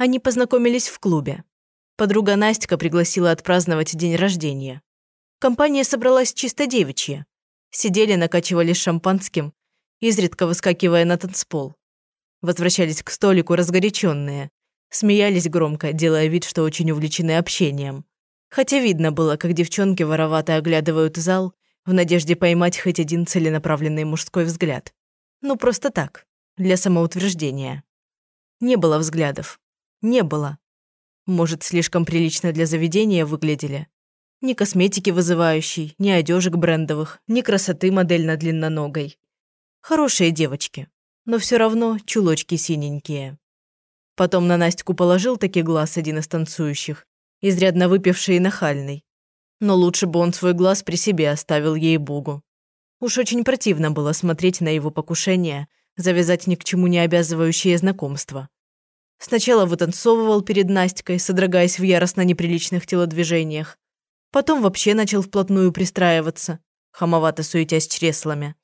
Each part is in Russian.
Они познакомились в клубе. Подруга Настя пригласила отпраздновать день рождения. Компания собралась чисто девичья. Сидели, накачивали шампанским, изредка выскакивая на танцпол. Возвращались к столику разгоряченные. Смеялись громко, делая вид, что очень увлечены общением. Хотя видно было, как девчонки воровато оглядывают зал в надежде поймать хоть один целенаправленный мужской взгляд. Ну, просто так, для самоутверждения. Не было взглядов. Не было. Может, слишком прилично для заведения выглядели. Ни косметики вызывающей, ни одежек брендовых, ни красоты модельно-длинноногой. Хорошие девочки, но все равно чулочки синенькие. Потом на Настю положил таки глаз один из танцующих, изрядно выпивший и нахальный. Но лучше бы он свой глаз при себе оставил ей-богу. Уж очень противно было смотреть на его покушение, завязать ни к чему не обязывающее знакомство. Сначала вытанцовывал перед Настькой, содрогаясь в яростно неприличных телодвижениях. Потом вообще начал вплотную пристраиваться, хамовато суетясь чреслами.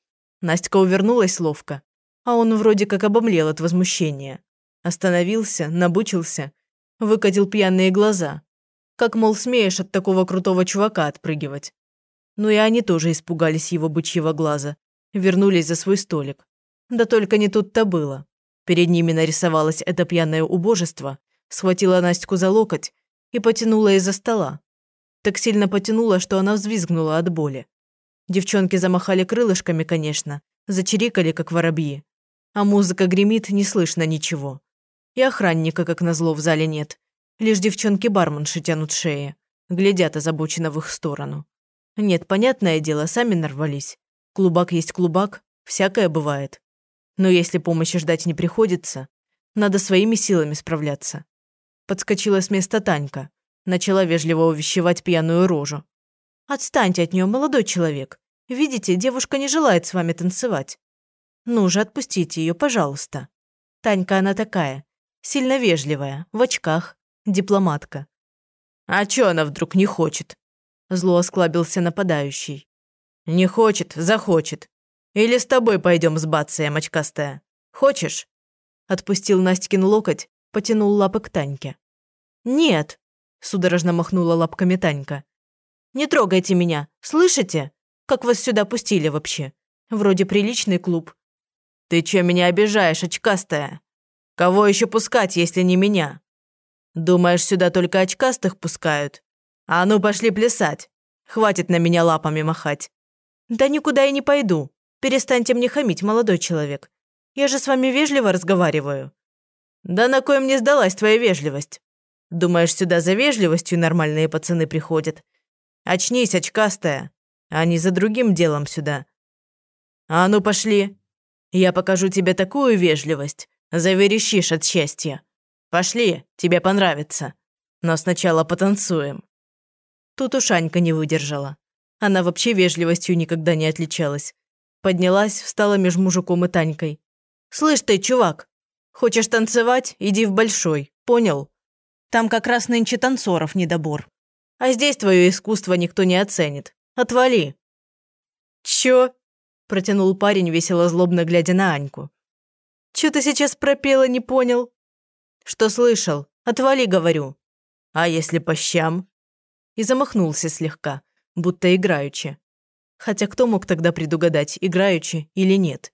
Настя увернулась ловко, а он вроде как обомлел от возмущения. Остановился, набучился, выкатил пьяные глаза. Как, мол, смеешь от такого крутого чувака отпрыгивать. Ну и они тоже испугались его бычьего глаза. Вернулись за свой столик. Да только не тут-то было. Перед ними нарисовалось это пьяное убожество, схватила Настю за локоть и потянула из-за стола. Так сильно потянула, что она взвизгнула от боли. Девчонки замахали крылышками, конечно, зачирикали, как воробьи. А музыка гремит, не слышно ничего. И охранника, как назло, в зале нет. Лишь девчонки-барменши тянут шеи, глядят озабоченно в их сторону. Нет, понятное дело, сами нарвались. Клубак есть клубак, всякое бывает. Но если помощи ждать не приходится, надо своими силами справляться. Подскочила с места Танька, начала вежливо увещевать пьяную рожу. «Отстаньте от нее, молодой человек. Видите, девушка не желает с вами танцевать. Ну же, отпустите ее, пожалуйста. Танька она такая, Сильно вежливая, в очках, дипломатка. «А чё она вдруг не хочет?» Зло осклабился нападающий. «Не хочет, захочет. Или с тобой пойдем с бацаем, очкастая. Хочешь?» Отпустил Настькин локоть, потянул лапы к Таньке. «Нет», – судорожно махнула лапками Танька. «Не трогайте меня, слышите? Как вас сюда пустили вообще? Вроде приличный клуб». «Ты чё меня обижаешь, очкастая?» Кого еще пускать, если не меня? Думаешь, сюда только очкастых пускают? А ну, пошли плясать. Хватит на меня лапами махать. Да никуда я не пойду. Перестаньте мне хамить, молодой человек. Я же с вами вежливо разговариваю. Да на кой мне сдалась твоя вежливость? Думаешь, сюда за вежливостью нормальные пацаны приходят? Очнись, очкастая. Они за другим делом сюда. А ну, пошли. Я покажу тебе такую вежливость, Заверещишь от счастья. Пошли, тебе понравится. Но сначала потанцуем». Тут уж Анька не выдержала. Она вообще вежливостью никогда не отличалась. Поднялась, встала между мужиком и Танькой. «Слышь ты, чувак, хочешь танцевать? Иди в большой, понял? Там как раз нынче танцоров недобор. А здесь твое искусство никто не оценит. Отвали!» «Чё?» – протянул парень, весело злобно глядя на Аньку. Чё ты сейчас пропела, не понял?» «Что слышал? Отвали, говорю». «А если по щам?» И замахнулся слегка, будто играючи. Хотя кто мог тогда предугадать, играючи или нет?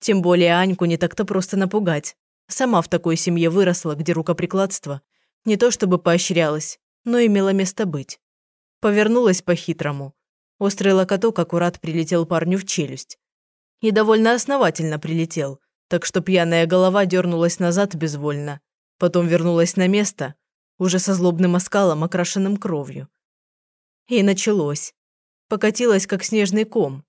Тем более Аньку не так-то просто напугать. Сама в такой семье выросла, где рукоприкладство не то чтобы поощрялось, но имело место быть. Повернулась по-хитрому. Острый локоток аккурат прилетел парню в челюсть. И довольно основательно прилетел, так что пьяная голова дернулась назад безвольно, потом вернулась на место, уже со злобным оскалом, окрашенным кровью. И началось. Покатилась, как снежный ком.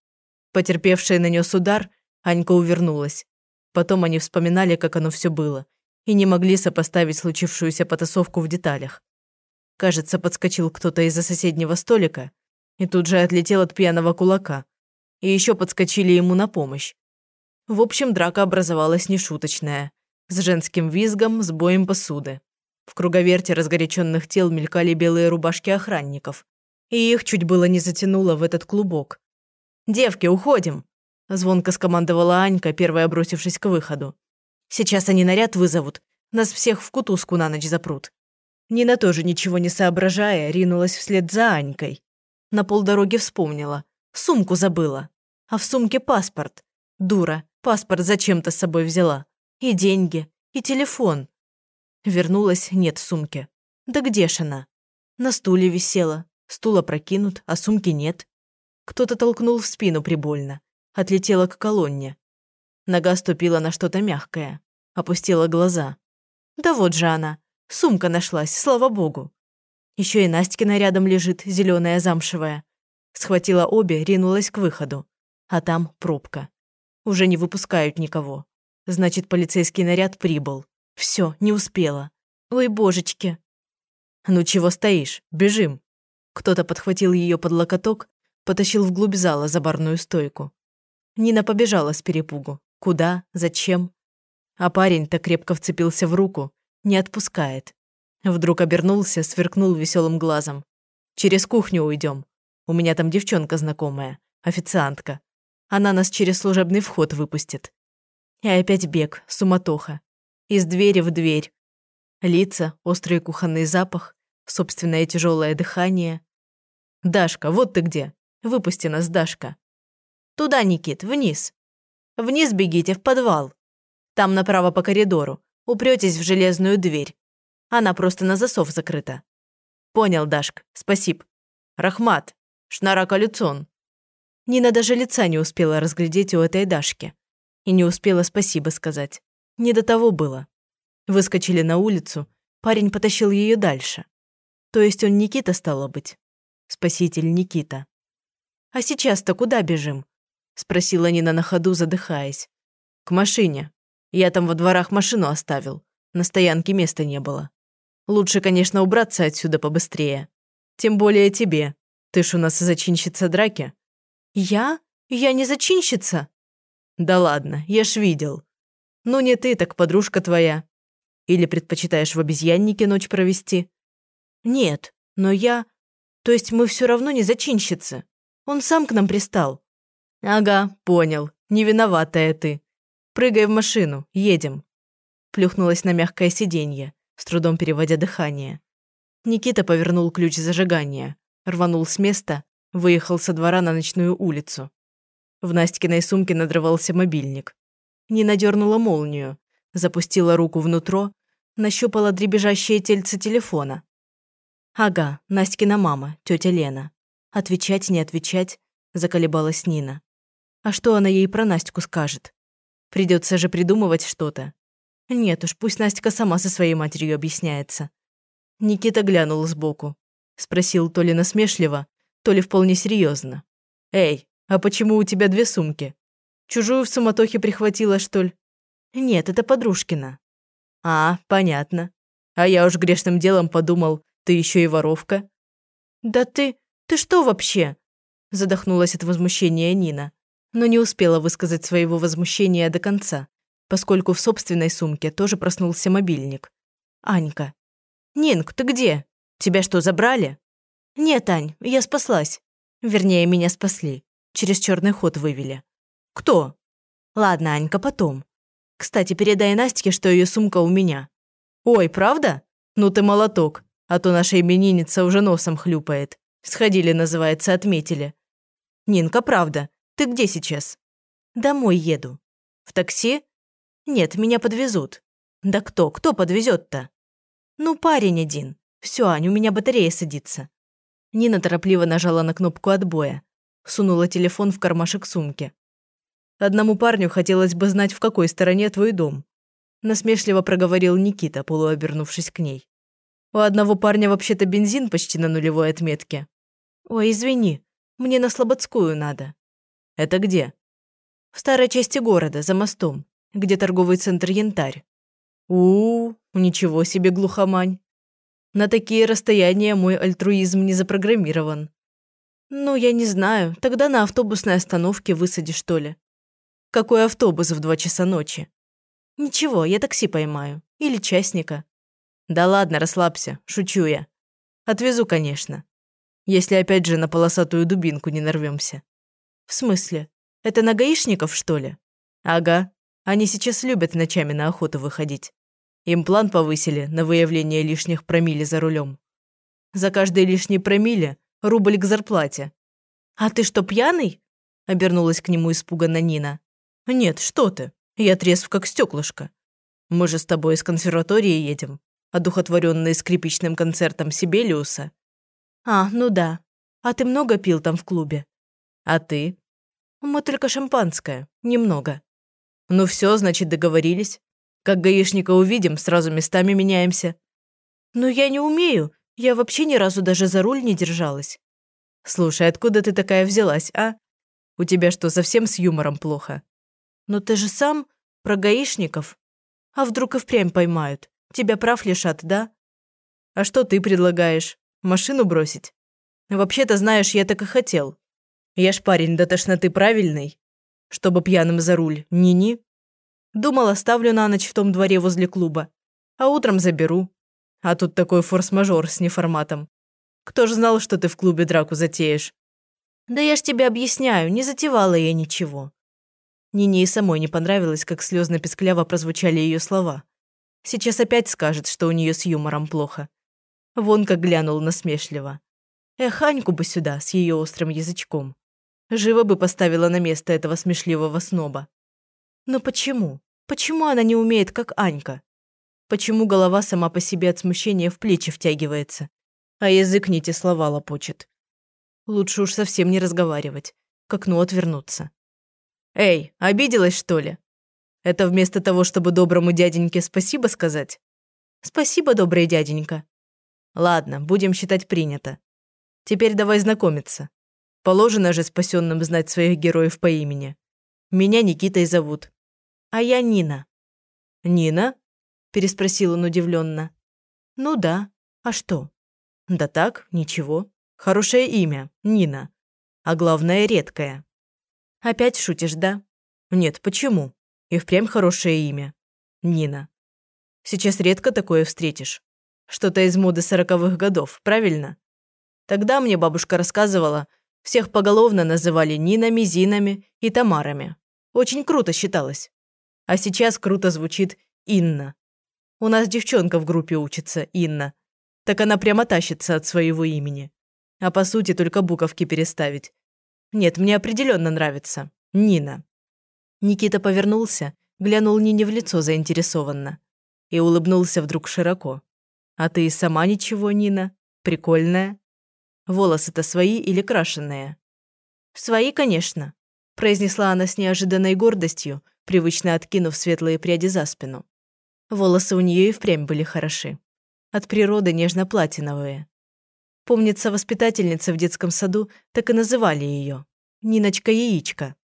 Потерпевшая нанес удар, Анька увернулась. Потом они вспоминали, как оно все было, и не могли сопоставить случившуюся потасовку в деталях. Кажется, подскочил кто-то из-за соседнего столика и тут же отлетел от пьяного кулака. И еще подскочили ему на помощь. В общем, драка образовалась нешуточная. С женским визгом, с боем посуды. В круговерте разгоряченных тел мелькали белые рубашки охранников. И их чуть было не затянуло в этот клубок. «Девки, уходим!» – звонко скомандовала Анька, первая бросившись к выходу. «Сейчас они наряд вызовут. Нас всех в кутузку на ночь запрут. Нина тоже ничего не соображая, ринулась вслед за Анькой. На полдороги вспомнила. Сумку забыла. А в сумке паспорт. Дура, паспорт зачем-то с собой взяла. И деньги, и телефон. Вернулась, нет сумки. Да где ж она? На стуле висела. Стул опрокинут, а сумки нет. Кто-то толкнул в спину прибольно. Отлетела к колонне. Нога ступила на что-то мягкое. Опустила глаза. Да вот же она. Сумка нашлась, слава богу. Еще и Настькина рядом лежит, зеленая замшевая. Схватила обе, ринулась к выходу. А там пробка. Уже не выпускают никого. Значит, полицейский наряд прибыл. Все, не успела. Ой, божечки. Ну чего стоишь? Бежим. Кто-то подхватил ее под локоток, потащил вглубь зала за барную стойку. Нина побежала с перепугу. Куда? Зачем? А парень-то крепко вцепился в руку, не отпускает. Вдруг обернулся, сверкнул веселым глазом. «Через кухню уйдем. У меня там девчонка знакомая, официантка. Она нас через служебный вход выпустит». И опять бег, суматоха. Из двери в дверь. Лица, острый кухонный запах, собственное тяжелое дыхание. «Дашка, вот ты где! Выпусти нас, Дашка!» «Туда, Никит, вниз! Вниз бегите, в подвал! Там направо по коридору, упретесь в железную дверь. Она просто на засов закрыта». «Понял, Дашка, спасибо. Рахмат, шнара колюцон». Нина даже лица не успела разглядеть у этой Дашки. И не успела спасибо сказать. Не до того было. Выскочили на улицу, парень потащил ее дальше. То есть он Никита стало быть. Спаситель Никита. «А сейчас-то куда бежим?» Спросила Нина на ходу, задыхаясь. «К машине. Я там во дворах машину оставил. На стоянке места не было. Лучше, конечно, убраться отсюда побыстрее. Тем более тебе. Ты ж у нас зачинщица драки». «Я? Я не зачинщица?» «Да ладно, я ж видел. Ну не ты, так подружка твоя. Или предпочитаешь в обезьяннике ночь провести?» «Нет, но я... То есть мы все равно не зачинщицы. Он сам к нам пристал». «Ага, понял. Не виноватая ты. Прыгай в машину, едем». Плюхнулась на мягкое сиденье с трудом переводя дыхание. Никита повернул ключ зажигания, рванул с места, выехал со двора на ночную улицу. В Настькиной сумке надрывался мобильник. Нина дернула молнию, запустила руку внутрь, нащупала дребезжащее тельце телефона. «Ага, Настькина мама, тетя Лена. Отвечать, не отвечать?» – заколебалась Нина. «А что она ей про Настю скажет? Придется же придумывать что-то. Нет уж, пусть Настя сама со своей матерью объясняется. Никита глянул сбоку. Спросил то ли насмешливо, то ли вполне серьезно. «Эй, а почему у тебя две сумки? Чужую в суматохе прихватила, что ли?» «Нет, это подружкина». «А, понятно. А я уж грешным делом подумал, ты еще и воровка». «Да ты... ты что вообще?» Задохнулась от возмущения Нина, но не успела высказать своего возмущения до конца поскольку в собственной сумке тоже проснулся мобильник. Анька. «Нинк, ты где? Тебя что, забрали?» «Нет, Ань, я спаслась. Вернее, меня спасли. Через черный ход вывели». «Кто?» «Ладно, Анька, потом. Кстати, передай Настке, что ее сумка у меня». «Ой, правда? Ну ты молоток, а то наша именинница уже носом хлюпает. Сходили, называется, отметили». «Нинка, правда. Ты где сейчас?» «Домой еду». «В такси?» Нет, меня подвезут. Да кто, кто подвезет-то? Ну, парень один. Все, Ань, у меня батарея садится. Нина торопливо нажала на кнопку отбоя. Сунула телефон в кармашек сумки. Одному парню хотелось бы знать, в какой стороне твой дом. Насмешливо проговорил Никита, полуобернувшись к ней. У одного парня вообще-то бензин почти на нулевой отметке. Ой, извини, мне на Слободскую надо. Это где? В старой части города, за мостом где торговый центр «Янтарь». у, -у ничего себе глухомань. На такие расстояния мой альтруизм не запрограммирован. Ну, я не знаю, тогда на автобусной остановке высади, что ли. Какой автобус в два часа ночи? Ничего, я такси поймаю. Или частника. Да ладно, расслабься, шучу я. Отвезу, конечно. Если опять же на полосатую дубинку не нарвемся. В смысле? Это на гаишников, что ли? Ага, они сейчас любят ночами на охоту выходить. Им план повысили на выявление лишних промилле за рулем. За каждый лишний промилле – рубль к зарплате. «А ты что, пьяный?» – обернулась к нему испуганно Нина. «Нет, что ты. Я трезв, как стеклышко. Мы же с тобой из консерватории едем, одухотворенные скрипичным концертом Сибелиуса». «А, ну да. А ты много пил там в клубе?» «А ты?» «Мы только шампанское. Немного». «Ну все, значит, договорились. Как гаишника увидим, сразу местами меняемся». «Ну я не умею. Я вообще ни разу даже за руль не держалась». «Слушай, откуда ты такая взялась, а? У тебя что, совсем с юмором плохо?» «Но ты же сам про гаишников. А вдруг и впрямь поймают? Тебя прав лишат, да?» «А что ты предлагаешь? Машину бросить?» «Вообще-то, знаешь, я так и хотел. Я ж парень до тошноты правильный. Чтобы пьяным за руль, ни-ни. Думал, оставлю на ночь в том дворе возле клуба. А утром заберу. А тут такой форс-мажор с неформатом. Кто ж знал, что ты в клубе драку затеешь? Да я ж тебе объясняю, не затевала я ничего. Нине и самой не понравилось, как слезно-пескляво прозвучали ее слова. Сейчас опять скажет, что у нее с юмором плохо. Вон как глянул насмешливо. Эх, Аньку бы сюда, с ее острым язычком. Живо бы поставила на место этого смешливого сноба. Но почему? Почему она не умеет, как Анька? Почему голова сама по себе от смущения в плечи втягивается, а язык не те слова лопочет? Лучше уж совсем не разговаривать, к окну отвернуться. «Эй, обиделась, что ли? Это вместо того, чтобы доброму дяденьке спасибо сказать?» «Спасибо, добрый дяденька». «Ладно, будем считать принято. Теперь давай знакомиться. Положено же спасенным знать своих героев по имени. Меня Никитой зовут. А я Нина». «Нина?» – переспросил он удивленно. «Ну да. А что?» «Да так, ничего. Хорошее имя, Нина. А главное, редкое». «Опять шутишь, да?» «Нет, почему? И впрямь хорошее имя. Нина. Сейчас редко такое встретишь. Что-то из моды сороковых годов, правильно? Тогда мне бабушка рассказывала, всех поголовно называли Нинами, Зинами и Тамарами. Очень круто считалось. А сейчас круто звучит Инна. У нас девчонка в группе учится, Инна. Так она прямо тащится от своего имени. А по сути только буковки переставить. Нет, мне определенно нравится. Нина. Никита повернулся, глянул Нине в лицо заинтересованно. И улыбнулся вдруг широко. «А ты сама ничего, Нина? Прикольная?» Волосы-то свои или крашеные?» «Свои, конечно», – произнесла она с неожиданной гордостью, привычно откинув светлые пряди за спину. Волосы у нее и впрямь были хороши. От природы нежно-платиновые. Помнится, воспитательница в детском саду так и называли ее. Ниночка-яичко.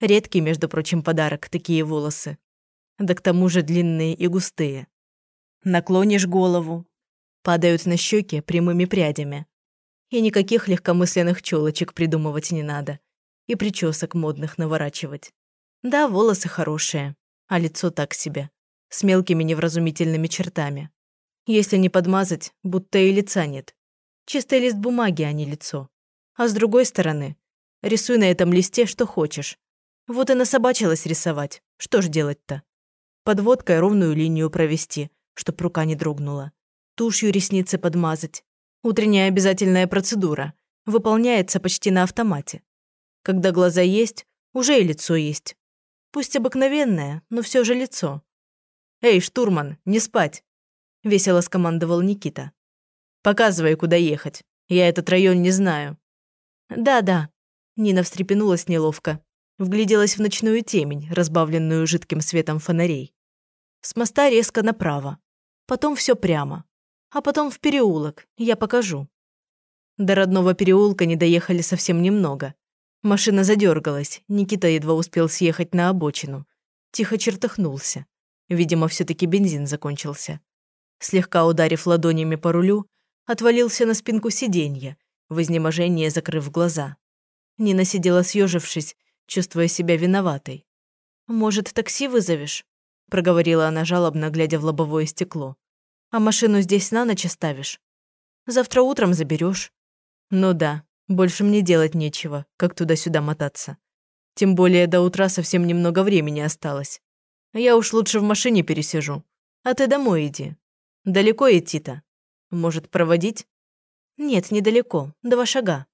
Редкий, между прочим, подарок, такие волосы. Да к тому же длинные и густые. Наклонишь голову. Падают на щеки прямыми прядями. И никаких легкомысленных челочек придумывать не надо. И причесок модных наворачивать. Да, волосы хорошие, а лицо так себе. С мелкими невразумительными чертами. Если не подмазать, будто и лица нет. Чистый лист бумаги, а не лицо. А с другой стороны, рисуй на этом листе что хочешь. Вот и насобачилась рисовать. Что ж делать-то? Подводкой ровную линию провести, чтоб рука не дрогнула. Тушью ресницы подмазать. Утренняя обязательная процедура. Выполняется почти на автомате. Когда глаза есть, уже и лицо есть. Пусть обыкновенное, но все же лицо. «Эй, штурман, не спать!» – весело скомандовал Никита. «Показывай, куда ехать. Я этот район не знаю». «Да-да», – Нина встрепенулась неловко. Вгляделась в ночную темень, разбавленную жидким светом фонарей. С моста резко направо. Потом все прямо а потом в переулок, я покажу». До родного переулка не доехали совсем немного. Машина задергалась, Никита едва успел съехать на обочину. Тихо чертыхнулся. Видимо, все таки бензин закончился. Слегка ударив ладонями по рулю, отвалился на спинку сиденья, в изнеможении закрыв глаза. Нина сидела съежившись, чувствуя себя виноватой. «Может, такси вызовешь?» – проговорила она жалобно, глядя в лобовое стекло. А машину здесь на ночь оставишь? Завтра утром заберешь. Ну да, больше мне делать нечего, как туда-сюда мотаться. Тем более до утра совсем немного времени осталось. Я уж лучше в машине пересижу. А ты домой иди. Далеко идти-то? Может, проводить? Нет, недалеко, два шага.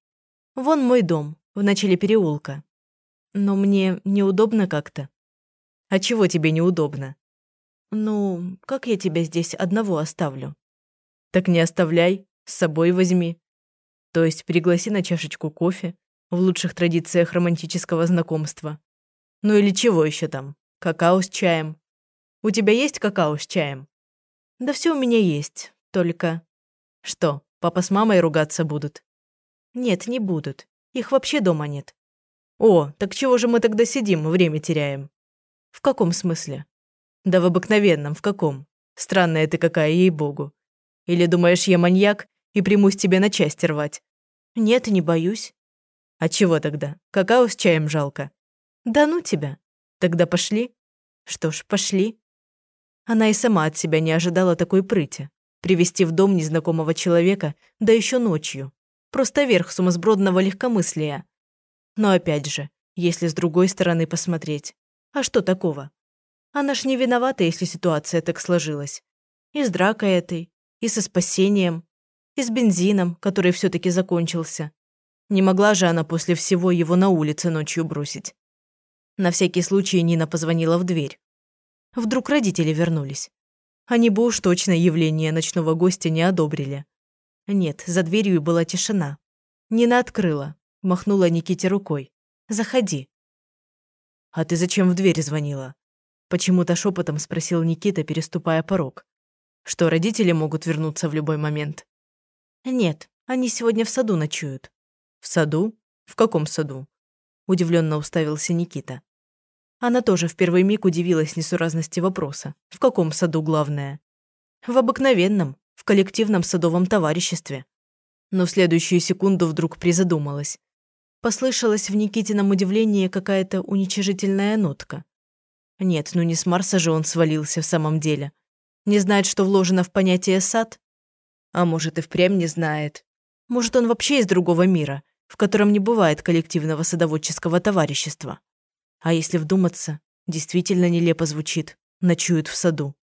Вон мой дом, в начале переулка. Но мне неудобно как-то. А чего тебе неудобно? Ну, как я тебя здесь одного оставлю? Так не оставляй, с собой возьми. То есть пригласи на чашечку кофе, в лучших традициях романтического знакомства. Ну или чего еще там? Какао с чаем. У тебя есть какао с чаем? Да все у меня есть, только... Что, папа с мамой ругаться будут? Нет, не будут. Их вообще дома нет. О, так чего же мы тогда сидим, время теряем? В каком смысле? Да в обыкновенном, в каком? Странная ты какая, ей-богу. Или думаешь, я маньяк и примусь тебе на части рвать? Нет, не боюсь. А чего тогда? Какао с чаем жалко. Да ну тебя. Тогда пошли. Что ж, пошли. Она и сама от себя не ожидала такой прыти. Привести в дом незнакомого человека, да еще ночью. Просто верх сумасбродного легкомыслия. Но опять же, если с другой стороны посмотреть, а что такого? Она ж не виновата, если ситуация так сложилась. И с дракой этой, и со спасением, и с бензином, который все таки закончился. Не могла же она после всего его на улице ночью бросить. На всякий случай Нина позвонила в дверь. Вдруг родители вернулись. Они бы уж точно явление ночного гостя не одобрили. Нет, за дверью была тишина. Нина открыла, махнула Никите рукой. «Заходи». «А ты зачем в дверь звонила?» Почему-то шепотом спросил Никита, переступая порог. «Что, родители могут вернуться в любой момент?» «Нет, они сегодня в саду ночуют». «В саду? В каком саду?» Удивленно уставился Никита. Она тоже в первый миг удивилась несуразности вопроса. В каком саду главное? В обыкновенном, в коллективном садовом товариществе. Но в следующую секунду вдруг призадумалась. Послышалась в Никитином удивлении какая-то уничижительная нотка. Нет, ну не с Марса же он свалился в самом деле. Не знает, что вложено в понятие «сад»? А может, и впрямь не знает. Может, он вообще из другого мира, в котором не бывает коллективного садоводческого товарищества. А если вдуматься, действительно нелепо звучит «ночуют в саду».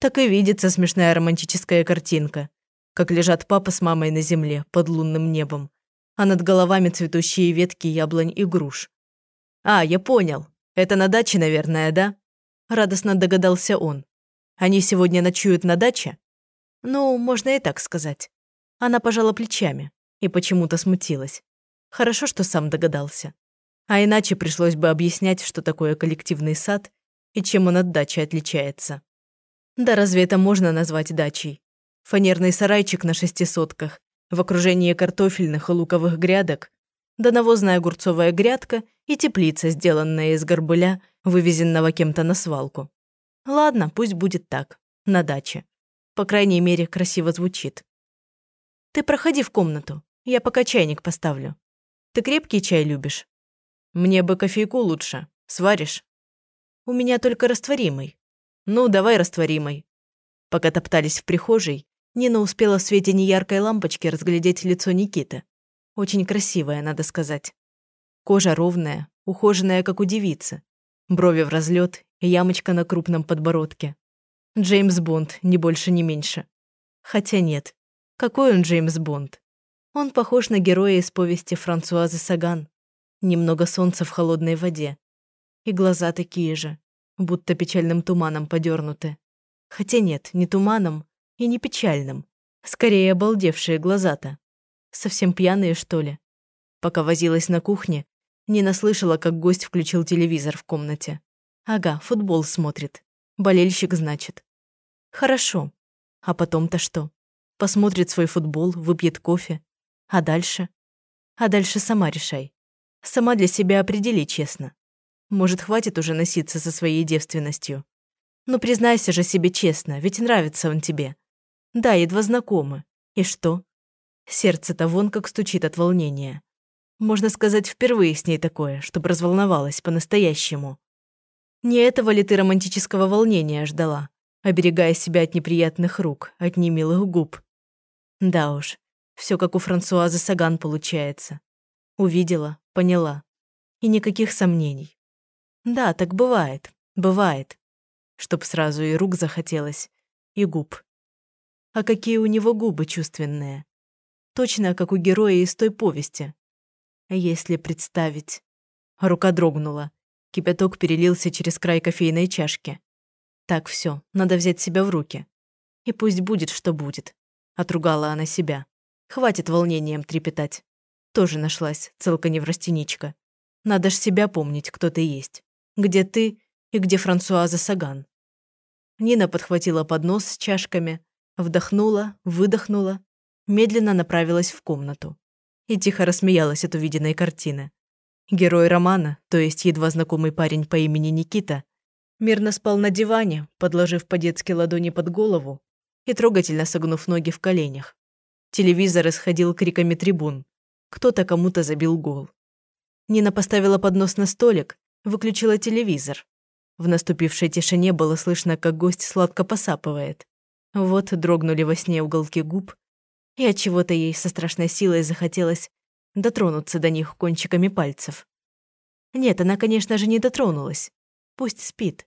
Так и видится смешная романтическая картинка, как лежат папа с мамой на земле под лунным небом, а над головами цветущие ветки яблонь и груш. «А, я понял. Это на даче, наверное, да?» Радостно догадался он. «Они сегодня ночуют на даче?» «Ну, можно и так сказать». Она пожала плечами и почему-то смутилась. Хорошо, что сам догадался. А иначе пришлось бы объяснять, что такое коллективный сад и чем он от дачи отличается. Да разве это можно назвать дачей? Фанерный сарайчик на шести сотках, в окружении картофельных и луковых грядок, да навозная огурцовая грядка и теплица, сделанная из горбыля, вывезенного кем-то на свалку. Ладно, пусть будет так, на даче. По крайней мере, красиво звучит. Ты проходи в комнату, я пока чайник поставлю. Ты крепкий чай любишь? Мне бы кофейку лучше. Сваришь? У меня только растворимый. Ну, давай растворимый. Пока топтались в прихожей, Нина успела в свете неяркой лампочки разглядеть лицо Никиты. Очень красивое, надо сказать. Кожа ровная, ухоженная, как у девицы. Брови в разлет ямочка на крупном подбородке. Джеймс Бонд, ни больше, ни меньше. Хотя нет. Какой он Джеймс Бонд? Он похож на героя из повести Франсуазы Саган. Немного солнца в холодной воде. И глаза такие же, будто печальным туманом подернуты. Хотя нет, не туманом, и не печальным. Скорее, обалдевшие глаза-то. Совсем пьяные, что ли? Пока возилась на кухне, Нина слышала, как гость включил телевизор в комнате. Ага, футбол смотрит. Болельщик, значит. Хорошо. А потом-то что? Посмотрит свой футбол, выпьет кофе. А дальше? А дальше сама решай. Сама для себя определи честно. Может, хватит уже носиться со своей девственностью. Но признайся же себе честно, ведь нравится он тебе. Да, едва знакомы. И что? Сердце-то вон как стучит от волнения. Можно сказать, впервые с ней такое, чтобы разволновалась по-настоящему. Не этого ли ты романтического волнения ждала, оберегая себя от неприятных рук, от немилых губ? Да уж, все как у Франсуазы Саган получается. Увидела, поняла. И никаких сомнений. Да, так бывает, бывает. чтоб сразу и рук захотелось, и губ. А какие у него губы чувственные. Точно как у героя из той повести. Если представить... Рука дрогнула. Кипяток перелился через край кофейной чашки. Так, все, надо взять себя в руки. И пусть будет, что будет. Отругала она себя. Хватит волнением трепетать. Тоже нашлась, целка неврастеничка. Надо ж себя помнить, кто ты есть. Где ты и где Франсуаза Саган. Нина подхватила поднос с чашками, вдохнула, выдохнула, медленно направилась в комнату и тихо рассмеялась от увиденной картины. Герой романа, то есть едва знакомый парень по имени Никита, мирно спал на диване, подложив по-детски ладони под голову и трогательно согнув ноги в коленях. Телевизор исходил криками трибун. Кто-то кому-то забил гол. Нина поставила поднос на столик, выключила телевизор. В наступившей тишине было слышно, как гость сладко посапывает. Вот дрогнули во сне уголки губ, и от чего то ей со страшной силой захотелось дотронуться до них кончиками пальцев. Нет, она, конечно же, не дотронулась. Пусть спит.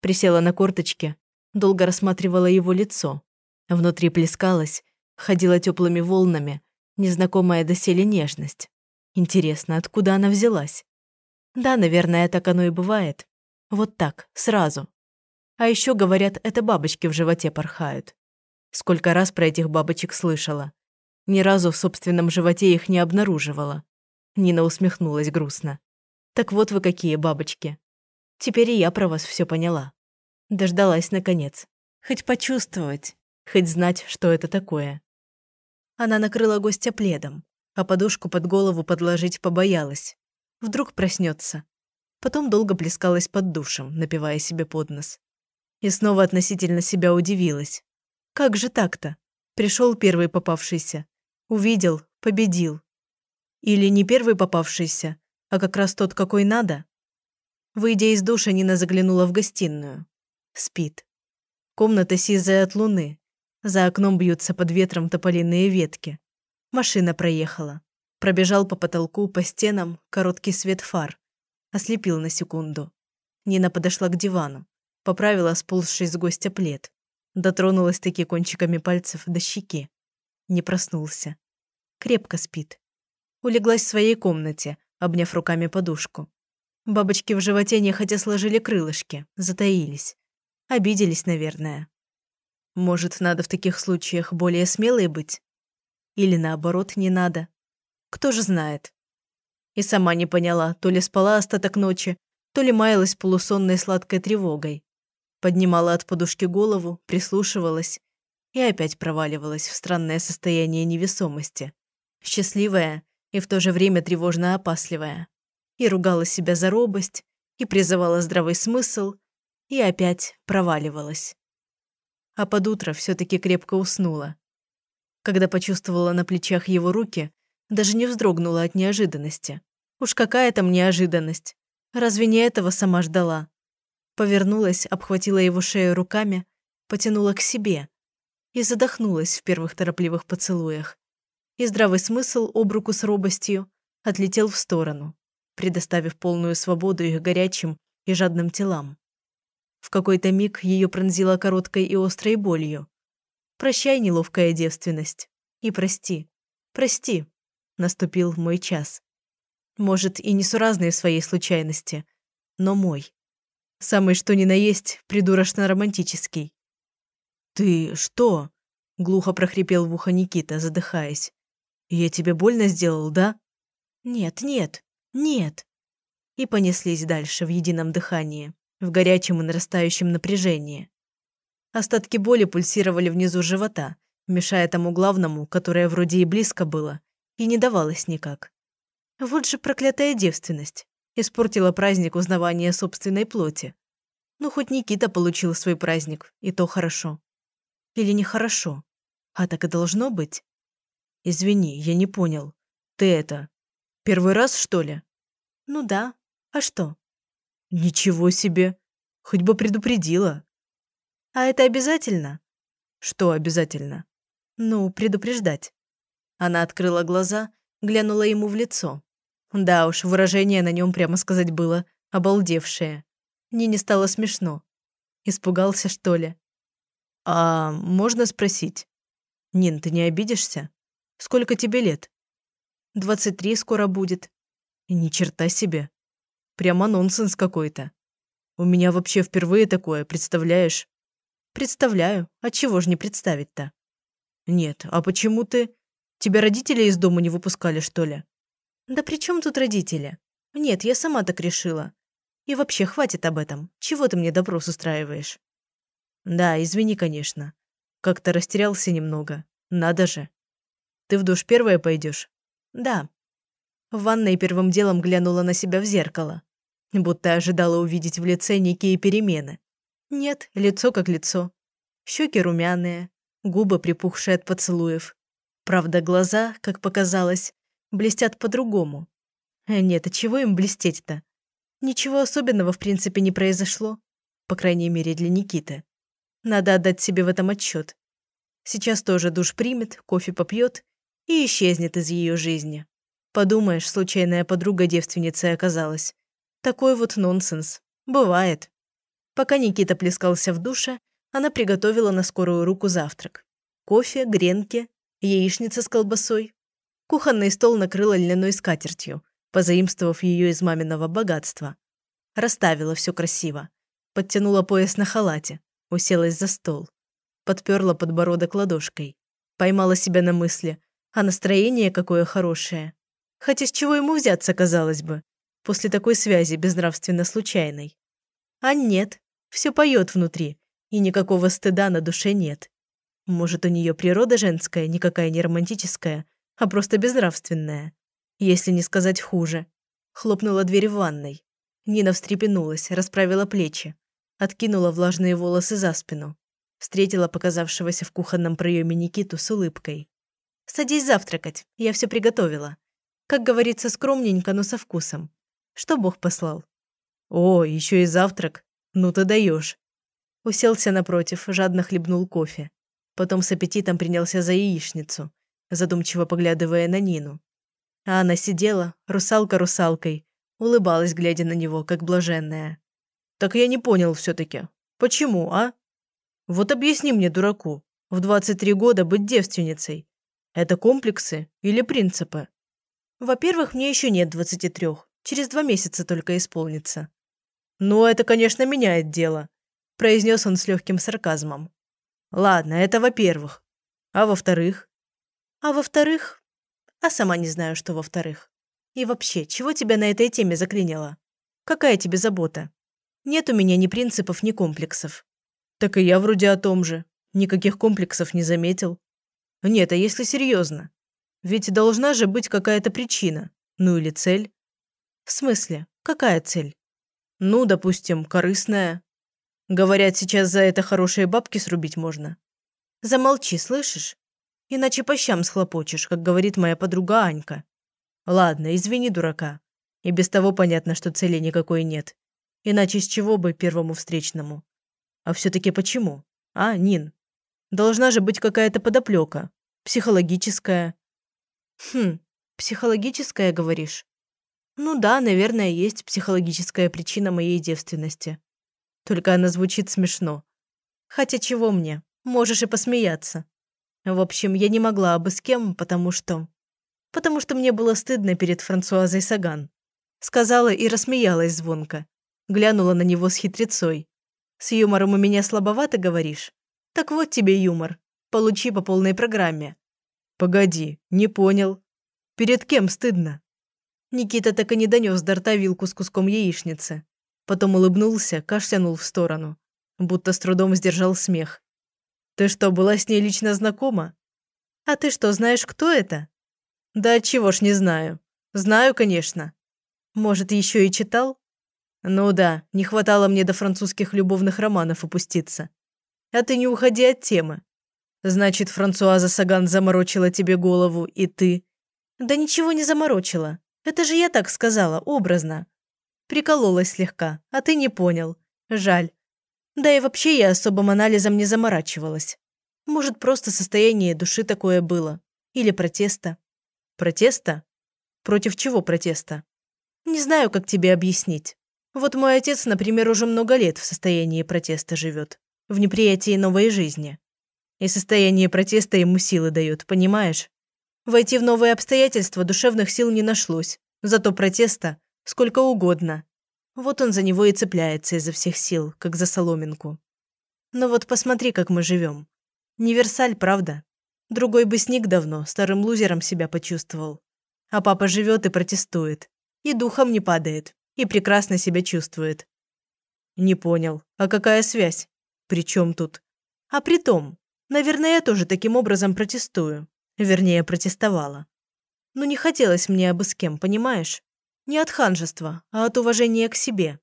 Присела на корточки, долго рассматривала его лицо. Внутри плескалась, ходила теплыми волнами, незнакомая доселе нежность. Интересно, откуда она взялась? Да, наверное, так оно и бывает. Вот так, сразу. А еще говорят, это бабочки в животе порхают. Сколько раз про этих бабочек слышала. Ни разу в собственном животе их не обнаруживала. Нина усмехнулась грустно. Так вот вы какие бабочки. Теперь и я про вас все поняла. Дождалась, наконец. Хоть почувствовать, хоть знать, что это такое. Она накрыла гостя пледом, а подушку под голову подложить побоялась. Вдруг проснется. Потом долго плескалась под душем, напивая себе под нос. И снова относительно себя удивилась. Как же так-то? Пришел первый попавшийся. Увидел, победил. Или не первый попавшийся, а как раз тот, какой надо. Выйдя из душа, Нина заглянула в гостиную. Спит. Комната сизая от луны. За окном бьются под ветром тополиные ветки. Машина проехала. Пробежал по потолку, по стенам короткий свет фар. Ослепил на секунду. Нина подошла к дивану. Поправила сползший с гостя плед. Дотронулась таки кончиками пальцев до щеки. Не проснулся. Крепко спит. Улеглась в своей комнате, обняв руками подушку. Бабочки в животе нехотя сложили крылышки, затаились. Обиделись, наверное. Может, надо в таких случаях более смелой быть? Или наоборот, не надо? Кто же знает? И сама не поняла, то ли спала остаток ночи, то ли маялась полусонной сладкой тревогой. Поднимала от подушки голову, прислушивалась и опять проваливалась в странное состояние невесомости. Счастливая и в то же время тревожно опасливая. И ругала себя за робость, и призывала здравый смысл, и опять проваливалась. А под утро все таки крепко уснула. Когда почувствовала на плечах его руки, даже не вздрогнула от неожиданности. Уж какая там неожиданность. Разве не этого сама ждала? Повернулась, обхватила его шею руками, потянула к себе, и задохнулась в первых торопливых поцелуях. И здравый смысл, об руку с робостью, отлетел в сторону, предоставив полную свободу их горячим и жадным телам. В какой-то миг ее пронзила короткой и острой болью. «Прощай, неловкая девственность, и прости, прости, наступил мой час. Может, и несуразный в своей случайности, но мой. Самый что ни на есть, придурочно-романтический. «Ты что?» – глухо прохрипел в ухо Никита, задыхаясь. «Я тебе больно сделал, да?» «Нет, нет, нет!» И понеслись дальше в едином дыхании, в горячем и нарастающем напряжении. Остатки боли пульсировали внизу живота, мешая тому главному, которое вроде и близко было, и не давалось никак. Вот же проклятая девственность. Испортила праздник узнавания собственной плоти. Ну, хоть Никита получил свой праздник, и то хорошо. Или нехорошо? А так и должно быть? Извини, я не понял. Ты это... Первый раз, что ли? Ну да. А что? Ничего себе. Хоть бы предупредила. А это обязательно? Что обязательно? Ну, предупреждать. Она открыла глаза, глянула ему в лицо. Да уж, выражение на нем, прямо сказать, было обалдевшее. Мне не стало смешно. Испугался, что ли? А можно спросить? Нин, ты не обидишься? Сколько тебе лет? Двадцать три скоро будет. Ни черта себе. Прямо нонсенс какой-то. У меня вообще впервые такое, представляешь? Представляю. А чего ж не представить-то? Нет, а почему ты... Тебя родители из дома не выпускали, что ли? Да при чем тут родители? Нет, я сама так решила. И вообще, хватит об этом. Чего ты мне допрос устраиваешь? Да, извини, конечно. Как-то растерялся немного. Надо же. Ты в душ первая пойдешь? Да. В ванной первым делом глянула на себя в зеркало. Будто ожидала увидеть в лице некие перемены. Нет, лицо как лицо. Щеки румяные, губы припухшие от поцелуев. Правда, глаза, как показалось, блестят по-другому. Э, нет, а чего им блестеть-то? Ничего особенного, в принципе, не произошло. По крайней мере, для Никиты. Надо отдать себе в этом отчет. Сейчас тоже душ примет, кофе попьет и исчезнет из ее жизни. Подумаешь, случайная подруга девственницей оказалась. Такой вот нонсенс. Бывает. Пока Никита плескался в душе, она приготовила на скорую руку завтрак. Кофе, гренки, яичница с колбасой. Кухонный стол накрыла льняной скатертью, позаимствовав ее из маминого богатства. Расставила все красиво. Подтянула пояс на халате, уселась за стол. Подперла подбородок ладошкой. Поймала себя на мысли, а настроение какое хорошее. Хотя с чего ему взяться, казалось бы, после такой связи безнравственно случайной. А нет, все поет внутри, и никакого стыда на душе нет. Может, у нее природа женская, никакая не романтическая, а просто безнравственная. Если не сказать хуже. Хлопнула дверь в ванной. Нина встрепенулась, расправила плечи. Откинула влажные волосы за спину. Встретила показавшегося в кухонном проеме Никиту с улыбкой. «Садись завтракать, я все приготовила. Как говорится, скромненько, но со вкусом. Что Бог послал?» «О, еще и завтрак. Ну ты даешь. Уселся напротив, жадно хлебнул кофе. Потом с аппетитом принялся за яичницу, задумчиво поглядывая на Нину. А она сидела, русалка русалкой, улыбалась, глядя на него, как блаженная. «Так я не понял все-таки. Почему, а? Вот объясни мне, дураку, в 23 года быть девственницей. Это комплексы или принципы?» «Во-первых, мне еще нет 23. Через два месяца только исполнится». «Ну, это, конечно, меняет дело», – произнес он с легким сарказмом. «Ладно, это во-первых. А во-вторых?» «А во-вторых?» А сама не знаю, что во-вторых. И вообще, чего тебя на этой теме заклинило? Какая тебе забота? Нет у меня ни принципов, ни комплексов. Так и я вроде о том же. Никаких комплексов не заметил. Нет, а если серьезно? Ведь должна же быть какая-то причина. Ну или цель. В смысле? Какая цель? Ну, допустим, корыстная. Говорят, сейчас за это хорошие бабки срубить можно. Замолчи, слышишь? Иначе по щам схлопочешь, как говорит моя подруга Анька. Ладно, извини, дурака. И без того понятно, что цели никакой нет. Иначе с чего бы первому встречному? А все-таки почему? А, Нин? Должна же быть какая-то подоплека. Психологическая. Хм, психологическая, говоришь? Ну да, наверное, есть психологическая причина моей девственности. Только она звучит смешно. Хотя чего мне? Можешь и посмеяться. В общем, я не могла бы с кем, потому что... Потому что мне было стыдно перед Франсуазой Саган. Сказала и рассмеялась звонко. Глянула на него с хитрецой. «С юмором у меня слабовато, говоришь? Так вот тебе юмор. Получи по полной программе». «Погоди, не понял. Перед кем стыдно?» Никита так и не донес до рта вилку с куском яичницы. Потом улыбнулся, кашлянул в сторону. Будто с трудом сдержал смех. «Ты что, была с ней лично знакома?» «А ты что, знаешь, кто это?» «Да чего ж не знаю. Знаю, конечно. Может, еще и читал?» «Ну да, не хватало мне до французских любовных романов опуститься. А ты не уходи от темы. Значит, Франсуаза Саган заморочила тебе голову, и ты...» «Да ничего не заморочила. Это же я так сказала, образно. Прикололась слегка, а ты не понял. Жаль. Да и вообще я особым анализом не заморачивалась. Может, просто состояние души такое было. Или протеста. Протеста? Против чего протеста? Не знаю, как тебе объяснить. Вот мой отец, например, уже много лет в состоянии протеста живет, в неприятии новой жизни. И состояние протеста ему силы дает, понимаешь? Войти в новые обстоятельства душевных сил не нашлось, зато протеста сколько угодно. Вот он за него и цепляется изо всех сил, как за соломинку. Но вот посмотри, как мы живем. Универсаль, правда? Другой бы сник давно, старым лузером себя почувствовал. А папа живет и протестует. И духом не падает и прекрасно себя чувствует. Не понял. А какая связь? При чем тут? А при том, наверное, я тоже таким образом протестую. Вернее, протестовала. Но не хотелось мне обы с кем, понимаешь? Не от ханжества, а от уважения к себе.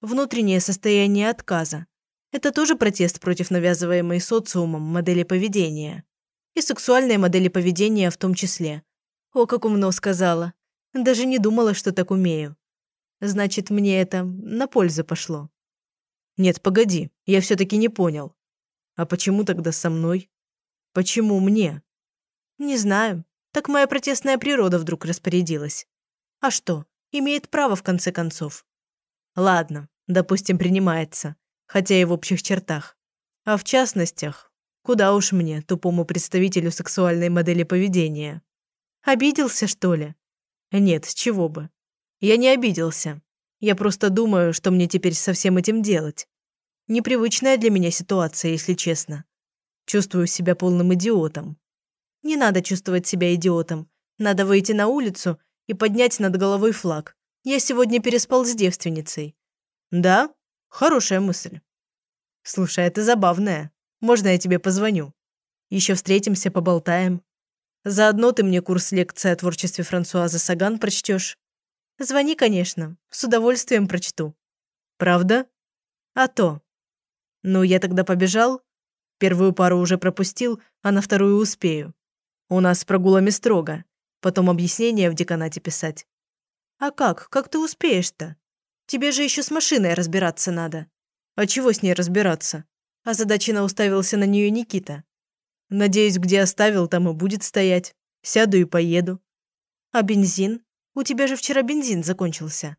Внутреннее состояние отказа. Это тоже протест против навязываемой социумом модели поведения. И сексуальной модели поведения в том числе. О, как умно сказала. Даже не думала, что так умею. Значит, мне это на пользу пошло. Нет, погоди, я все-таки не понял. А почему тогда со мной? Почему мне? Не знаю. Так моя протестная природа вдруг распорядилась. А что, имеет право в конце концов. Ладно, допустим, принимается, хотя и в общих чертах. А в частностях, куда уж мне, тупому представителю сексуальной модели поведения. Обиделся, что ли? Нет, с чего бы. Я не обиделся. Я просто думаю, что мне теперь со всем этим делать. Непривычная для меня ситуация, если честно. Чувствую себя полным идиотом. Не надо чувствовать себя идиотом. Надо выйти на улицу и поднять над головой флаг. Я сегодня переспал с девственницей. Да? Хорошая мысль. Слушай, это забавная. Можно я тебе позвоню? Еще встретимся, поболтаем. Заодно ты мне курс лекции о творчестве Франсуаза Саган прочтешь. Звони, конечно. С удовольствием прочту. Правда? А то. Ну, я тогда побежал. Первую пару уже пропустил, а на вторую успею. У нас с прогулами строго. Потом объяснения в деканате писать. А как? Как ты успеешь-то? Тебе же еще с машиной разбираться надо. А чего с ней разбираться? Озадаченно уставился на нее Никита. Надеюсь, где оставил, там и будет стоять. Сяду и поеду. А бензин? У тебя же вчера бензин закончился».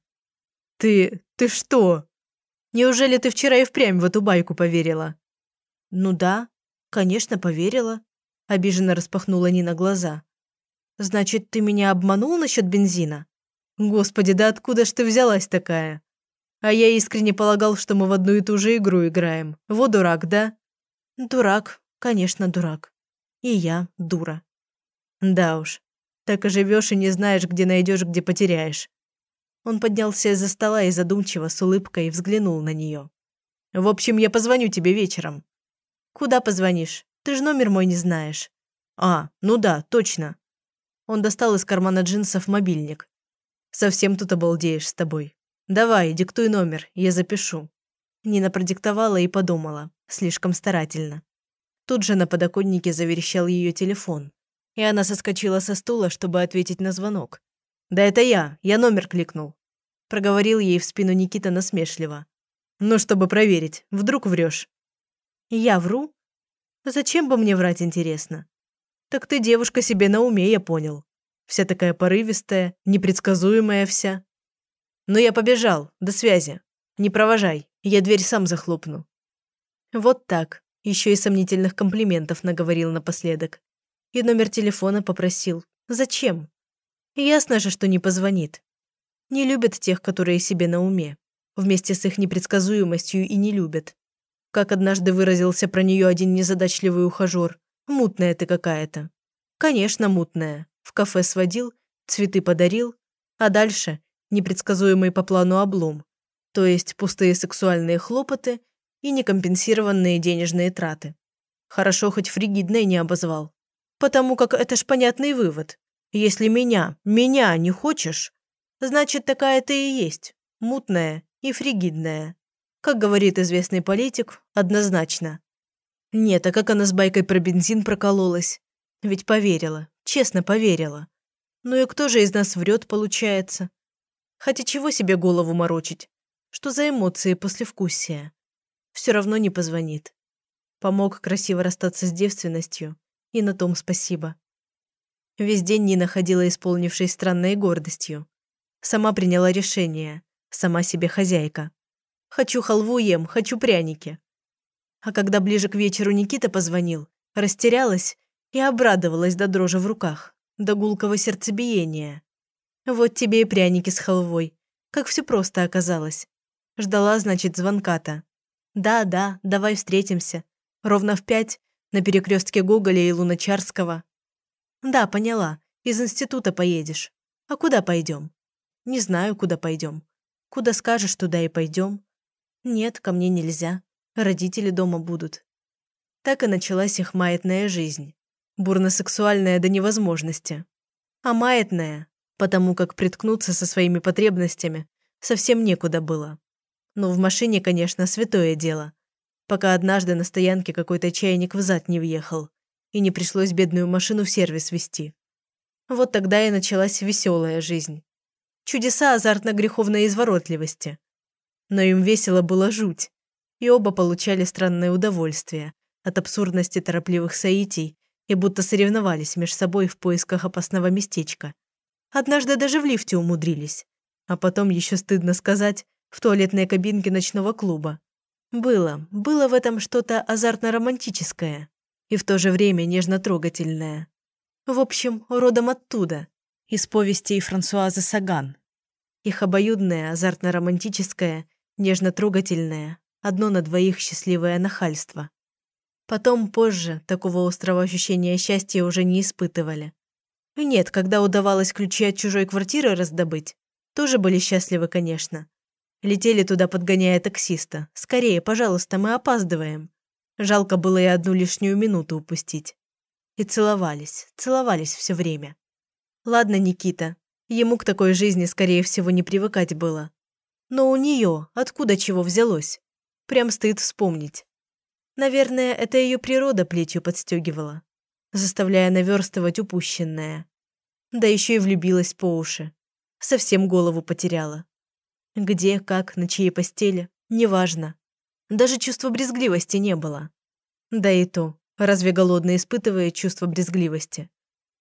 «Ты... ты что? Неужели ты вчера и впрямь в эту байку поверила?» «Ну да, конечно, поверила», – обиженно распахнула Нина глаза. «Значит, ты меня обманул насчет бензина? Господи, да откуда ж ты взялась такая? А я искренне полагал, что мы в одну и ту же игру играем. Вот дурак, да?» «Дурак, конечно, дурак. И я дура». «Да уж, так и живешь и не знаешь, где найдешь, где потеряешь. Он поднялся из-за стола и задумчиво, с улыбкой, взглянул на нее. «В общем, я позвоню тебе вечером». «Куда позвонишь? Ты же номер мой не знаешь». «А, ну да, точно». Он достал из кармана джинсов мобильник. «Совсем тут обалдеешь с тобой. Давай, диктуй номер, я запишу». Нина продиктовала и подумала, слишком старательно. Тут же на подоконнике заверещал ее телефон и она соскочила со стула, чтобы ответить на звонок. «Да это я, я номер кликнул», – проговорил ей в спину Никита насмешливо. «Ну, чтобы проверить, вдруг врешь». «Я вру? Зачем бы мне врать, интересно?» «Так ты девушка себе на уме, я понял. Вся такая порывистая, непредсказуемая вся». «Ну, я побежал, до связи. Не провожай, я дверь сам захлопну». Вот так, еще и сомнительных комплиментов наговорил напоследок и номер телефона попросил. Зачем? Ясно же, что не позвонит. Не любят тех, которые себе на уме. Вместе с их непредсказуемостью и не любят. Как однажды выразился про нее один незадачливый ухажер. Мутная ты какая-то. Конечно, мутная. В кафе сводил, цветы подарил, а дальше непредсказуемый по плану облом. То есть пустые сексуальные хлопоты и некомпенсированные денежные траты. Хорошо, хоть фригидной не обозвал. Потому как это ж понятный вывод. Если меня, меня не хочешь, значит, такая ты и есть. Мутная и фригидная. Как говорит известный политик, однозначно. Нет, а как она с байкой про бензин прокололась? Ведь поверила, честно поверила. Ну и кто же из нас врет, получается? Хотя чего себе голову морочить? Что за эмоции послевкусия? Все равно не позвонит. Помог красиво расстаться с девственностью и на том спасибо. Весь день Нина ходила исполнившей странной гордостью. Сама приняла решение. Сама себе хозяйка. Хочу халву ем, хочу пряники. А когда ближе к вечеру Никита позвонил, растерялась и обрадовалась до дрожи в руках, до гулкого сердцебиения. Вот тебе и пряники с халвой. Как все просто оказалось. Ждала, значит, звонка-то. Да, да, давай встретимся. Ровно в пять на перекрестке Гоголя и Луначарского. Да, поняла. Из института поедешь. А куда пойдем? Не знаю, куда пойдем. Куда скажешь, туда и пойдем. Нет, ко мне нельзя. Родители дома будут. Так и началась их маятная жизнь. Бурно-сексуальная до невозможности. А маятная, потому как приткнуться со своими потребностями совсем некуда было. Но в машине, конечно, святое дело. Пока однажды на стоянке какой-то чайник в зад не въехал, и не пришлось бедную машину в сервис вести. Вот тогда и началась веселая жизнь. Чудеса азартно-греховной изворотливости. Но им весело было жуть, и оба получали странное удовольствие, от абсурдности торопливых соитий и будто соревновались между собой в поисках опасного местечка. Однажды даже в лифте умудрились. А потом еще стыдно сказать, в туалетной кабинке ночного клуба. Было, было в этом что-то азартно-романтическое и в то же время нежно-трогательное. В общем, родом оттуда, из повестей Франсуазы Саган. Их обоюдное, азартно-романтическое, нежно-трогательное, одно на двоих счастливое нахальство. Потом, позже, такого острого ощущения счастья уже не испытывали. Нет, когда удавалось ключи от чужой квартиры раздобыть, тоже были счастливы, конечно. Летели туда, подгоняя таксиста. «Скорее, пожалуйста, мы опаздываем». Жалко было и одну лишнюю минуту упустить. И целовались, целовались все время. Ладно, Никита, ему к такой жизни, скорее всего, не привыкать было. Но у нее откуда чего взялось? Прям стыд вспомнить. Наверное, это ее природа плетью подстегивала, заставляя наверстывать упущенное. Да еще и влюбилась по уши. Совсем голову потеряла. Где, как, на чьей постели, неважно. Даже чувства брезгливости не было. Да и то, разве голодный испытывает чувство брезгливости?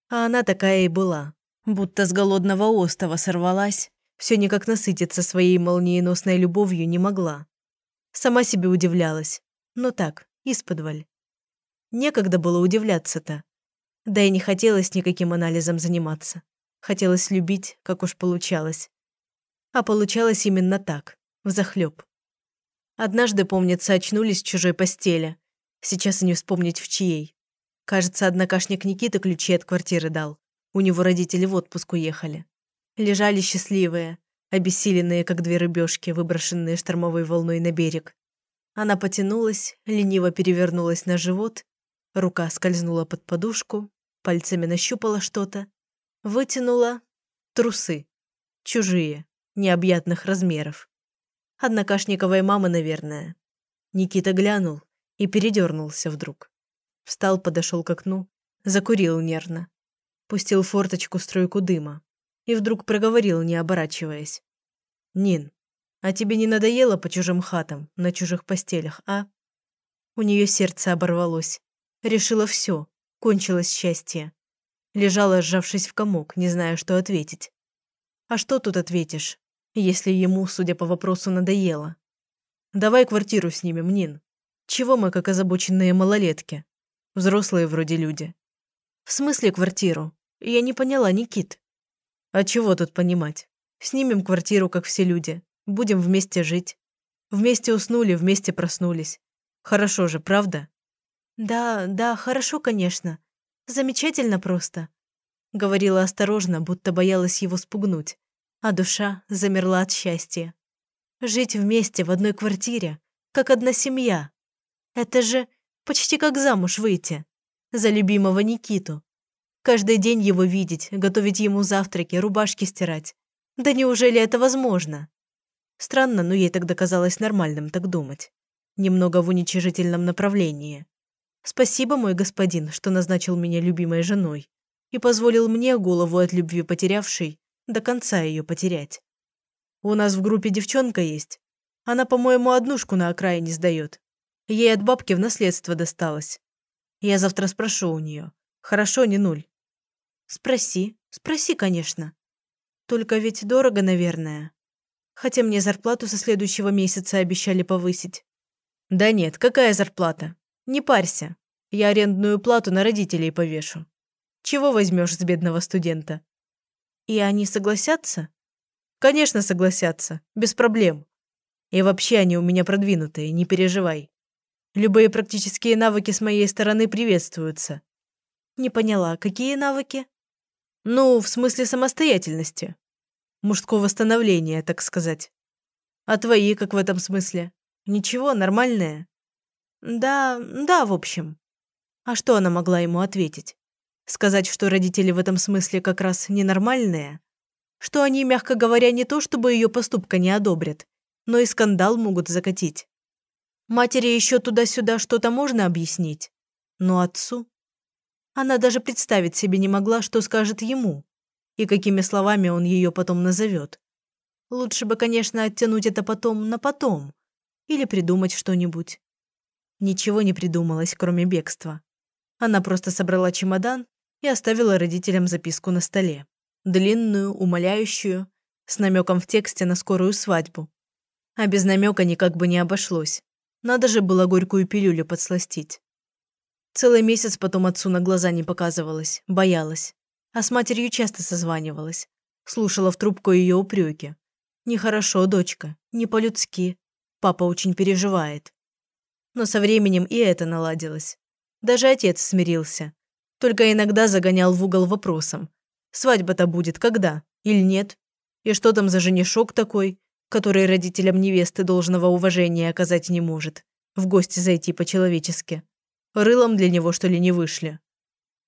А она такая и была, будто с голодного остова сорвалась, все никак насытиться своей молниеносной любовью не могла. Сама себе удивлялась, но так, исподволь. Некогда было удивляться-то. Да и не хотелось никаким анализом заниматься. Хотелось любить, как уж получалось. А получалось именно так, взахлёб. Однажды, помнится, очнулись в чужой постели. Сейчас и не вспомнить в чьей. Кажется, однокашник Никита ключи от квартиры дал. У него родители в отпуск уехали. Лежали счастливые, обессиленные, как две рыбешки, выброшенные штормовой волной на берег. Она потянулась, лениво перевернулась на живот, рука скользнула под подушку, пальцами нащупала что-то, вытянула трусы. Чужие, необъятных размеров. Однокашниковой мамы, наверное. Никита глянул и передернулся вдруг. Встал, подошел к окну, закурил нервно. Пустил форточку стройку дыма и вдруг проговорил, не оборачиваясь. «Нин, а тебе не надоело по чужим хатам, на чужих постелях, а?» У нее сердце оборвалось. Решила все, кончилось счастье. Лежала, сжавшись в комок, не зная, что ответить. А что тут ответишь, если ему, судя по вопросу, надоело? Давай квартиру снимем, Нин. Чего мы, как озабоченные малолетки? Взрослые вроде люди. В смысле квартиру? Я не поняла, Никит. А чего тут понимать? Снимем квартиру, как все люди. Будем вместе жить. Вместе уснули, вместе проснулись. Хорошо же, правда? Да, да, хорошо, конечно. Замечательно просто. Говорила осторожно, будто боялась его спугнуть. А душа замерла от счастья. Жить вместе в одной квартире, как одна семья. Это же почти как замуж выйти. За любимого Никиту. Каждый день его видеть, готовить ему завтраки, рубашки стирать. Да неужели это возможно? Странно, но ей тогда казалось нормальным так думать. Немного в уничижительном направлении. Спасибо, мой господин, что назначил меня любимой женой и позволил мне, голову от любви потерявшей, до конца ее потерять. У нас в группе девчонка есть. Она, по-моему, однушку на окраине сдает. Ей от бабки в наследство досталось. Я завтра спрошу у нее. Хорошо, не нуль? Спроси, спроси, конечно. Только ведь дорого, наверное. Хотя мне зарплату со следующего месяца обещали повысить. Да нет, какая зарплата? Не парься. Я арендную плату на родителей повешу. Чего возьмешь с бедного студента? И они согласятся? Конечно, согласятся. Без проблем. И вообще они у меня продвинутые, не переживай. Любые практические навыки с моей стороны приветствуются. Не поняла, какие навыки? Ну, в смысле самостоятельности. Мужского становления, так сказать. А твои как в этом смысле? Ничего, нормальные? Да, да, в общем. А что она могла ему ответить? Сказать, что родители в этом смысле как раз ненормальные? Что они, мягко говоря, не то чтобы ее поступка не одобрят, но и скандал могут закатить. Матери еще туда-сюда что-то можно объяснить, но отцу... Она даже представить себе не могла, что скажет ему, и какими словами он ее потом назовет. Лучше бы, конечно, оттянуть это потом на потом, или придумать что-нибудь. Ничего не придумалось, кроме бегства. Она просто собрала чемодан и оставила родителям записку на столе. Длинную, умоляющую, с намеком в тексте на скорую свадьбу. А без намека никак бы не обошлось. Надо же было горькую пилюлю подсластить. Целый месяц потом отцу на глаза не показывалась, боялась. А с матерью часто созванивалась. Слушала в трубку ее упреки. Нехорошо, дочка, не по-людски. Папа очень переживает. Но со временем и это наладилось. Даже отец смирился. Только иногда загонял в угол вопросом. Свадьба-то будет когда? Или нет? И что там за женишок такой, который родителям невесты должного уважения оказать не может? В гости зайти по-человечески. Рылом для него, что ли, не вышли?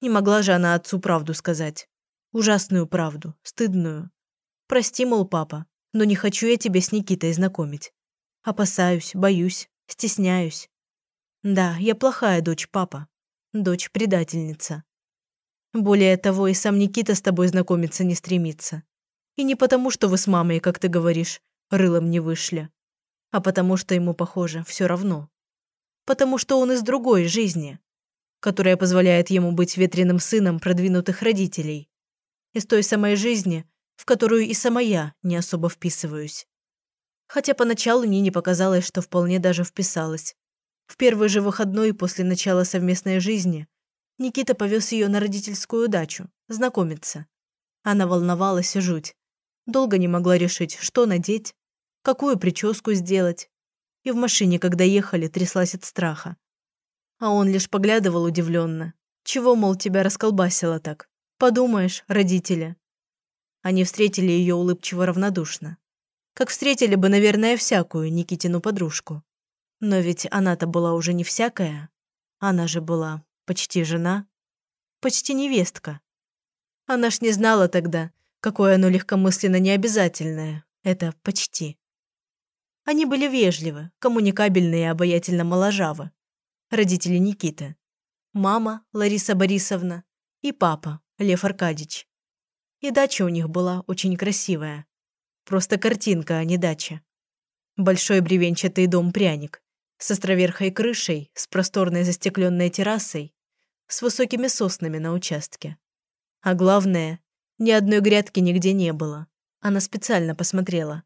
Не могла же она отцу правду сказать. Ужасную правду, стыдную. Прости, мол, папа, но не хочу я тебя с Никитой знакомить. Опасаюсь, боюсь, стесняюсь. Да, я плохая дочь, папа дочь-предательница. Более того, и сам Никита с тобой знакомиться не стремится. И не потому, что вы с мамой, как ты говоришь, рылом не вышли, а потому что ему, похоже, все равно. Потому что он из другой жизни, которая позволяет ему быть ветреным сыном продвинутых родителей. Из той самой жизни, в которую и сама я не особо вписываюсь. Хотя поначалу Нине показалось, что вполне даже вписалась. В первый же выходной после начала совместной жизни Никита повез ее на родительскую дачу, знакомиться. Она волновалась жуть. Долго не могла решить, что надеть, какую прическу сделать. И в машине, когда ехали, тряслась от страха. А он лишь поглядывал удивленно. Чего, мол, тебя расколбасило так? Подумаешь, родители. Они встретили ее улыбчиво равнодушно. Как встретили бы, наверное, всякую Никитину подружку. Но ведь она-то была уже не всякая. Она же была почти жена, почти невестка. Она ж не знала тогда, какое оно легкомысленно необязательное. Это почти. Они были вежливы, коммуникабельные и обаятельно моложавы. Родители Никиты. Мама Лариса Борисовна и папа Лев Аркадьевич. И дача у них была очень красивая. Просто картинка, а не дача. Большой бревенчатый дом-пряник с островерхой крышей, с просторной застекленной террасой, с высокими соснами на участке. А главное, ни одной грядки нигде не было. Она специально посмотрела.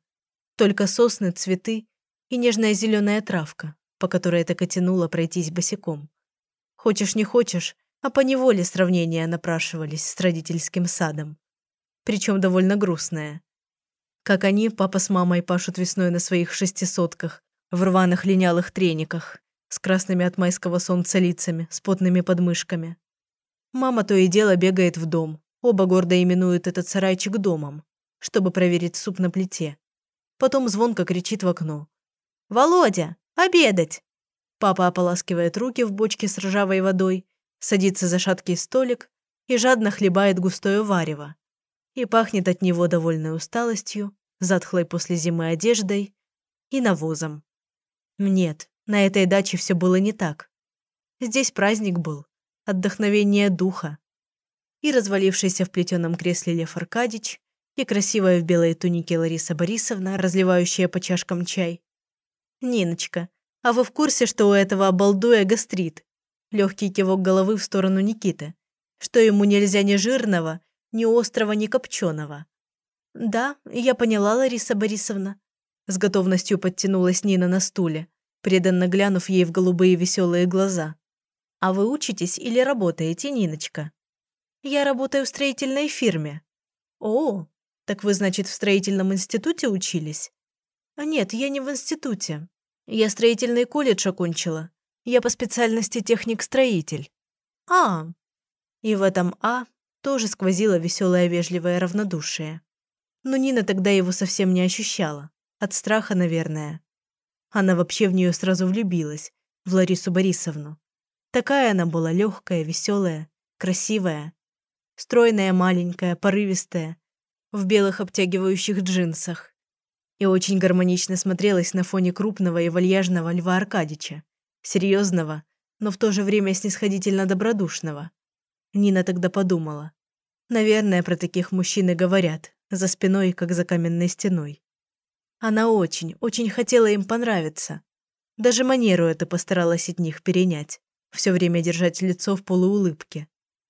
Только сосны, цветы и нежная зеленая травка, по которой так и тянуло пройтись босиком. Хочешь не хочешь, а по неволе сравнения напрашивались с родительским садом. Причем довольно грустное. Как они, папа с мамой, пашут весной на своих шестисотках, в рваных линялых трениках, с красными от майского солнца лицами, с потными подмышками. Мама то и дело бегает в дом, оба гордо именуют этот сарайчик домом, чтобы проверить суп на плите. Потом звонко кричит в окно. «Володя, обедать!» Папа ополаскивает руки в бочке с ржавой водой, садится за шаткий столик и жадно хлебает густое варево. И пахнет от него довольной усталостью, затхлой после зимы одеждой и навозом. Нет, на этой даче все было не так. Здесь праздник был, отдохновение духа. И развалившийся в плетеном кресле Лев Аркадьич, и красивая в белой тунике Лариса Борисовна, разливающая по чашкам чай. «Ниночка, а вы в курсе, что у этого обалдуя гастрит?» Легкий кивок головы в сторону Никиты. Что ему нельзя ни жирного, ни острого, ни копченого. «Да, я поняла, Лариса Борисовна. С готовностью подтянулась Нина на стуле, преданно глянув ей в голубые веселые глаза. «А вы учитесь или работаете, Ниночка?» «Я работаю в строительной фирме». «О, так вы, значит, в строительном институте учились?» «Нет, я не в институте. Я строительный колледж окончила. Я по специальности техник-строитель». «А». И в этом «а» тоже сквозило веселое вежливое равнодушие. Но Нина тогда его совсем не ощущала. От страха, наверное. Она вообще в нее сразу влюбилась, в Ларису Борисовну. Такая она была легкая, веселая, красивая. Стройная, маленькая, порывистая, в белых обтягивающих джинсах. И очень гармонично смотрелась на фоне крупного и вальяжного Льва Аркадича. Серьезного, но в то же время снисходительно добродушного. Нина тогда подумала. Наверное, про таких мужчин и говорят, за спиной, как за каменной стеной. Она очень, очень хотела им понравиться. Даже манеру эту постаралась от них перенять. Все время держать лицо в полуулыбке.